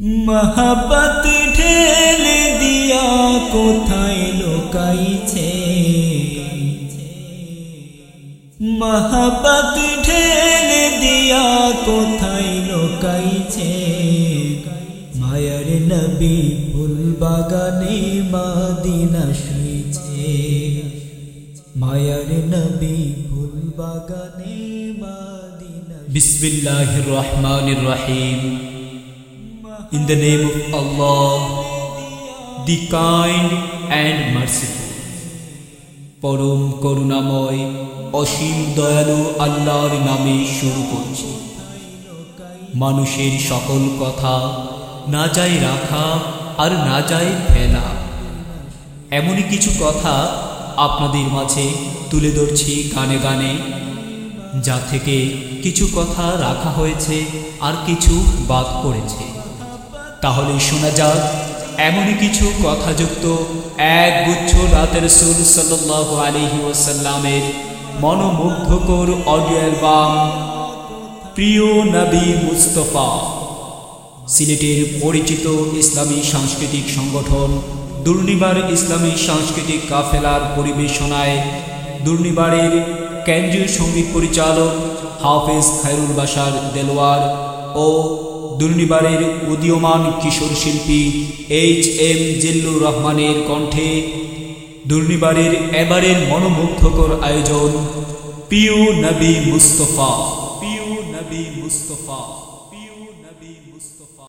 মহাবত ঢেলে দিয়া কোথায় লোকাইছে? মহাবত ঢেলে দিয়া কোথায় লোকাইছে? মায়ার নবী ফুল বাগানে মাদিনা শুইছে। মায়ার নবী ফুল বাগানে মাদিনা বিসমিল্লাহির রহমানির রহিম। In the name of Allah, the kind and merciful. পরম করুণাময় অসীম দয়ালু আল্লাহর নামে শুরু করছি। মানুষের সকল কথা না যায় রাখা আর না যায় ফেলা। এমনই কিছু কথা আপনাদের মাঝে তুলে ধরছি গানে গানে। যা থেকে কিছু কথা রাখা হয়েছে আর কিছু বাদ পড়েছে। তাহলে শোনা যাক, এমনই কিছু কথাযুক্ত এক গুচ্ছ রাতের সুল সাল্লাহ আলহি ওসাল্লামের মনোমুগ্ধকর অডিও অ্যালবাম প্রিয় নবী মুস্তফা, সিলেটের পরিচিত ইসলামী সাংস্কৃতিক সংগঠন দুর্নিবার ইসলামী সাংস্কৃতিক কাফেলার পরিবেশনায় দুর্নিবারের কেন্দ্রীয় সংগীত পরিচালক হাফেজ খায়রুল বাসার দেলোয়ার ও দুর্নিবারের উদীয়মান কিশোর শিল্পী এইচ এম জিল্লুর রহমানের কণ্ঠে দুর্নিবারের এবারের মনোমুগ্ধকর আয়োজন পিউ নবী মুস্তফা, পিউ নবী মুস্তফা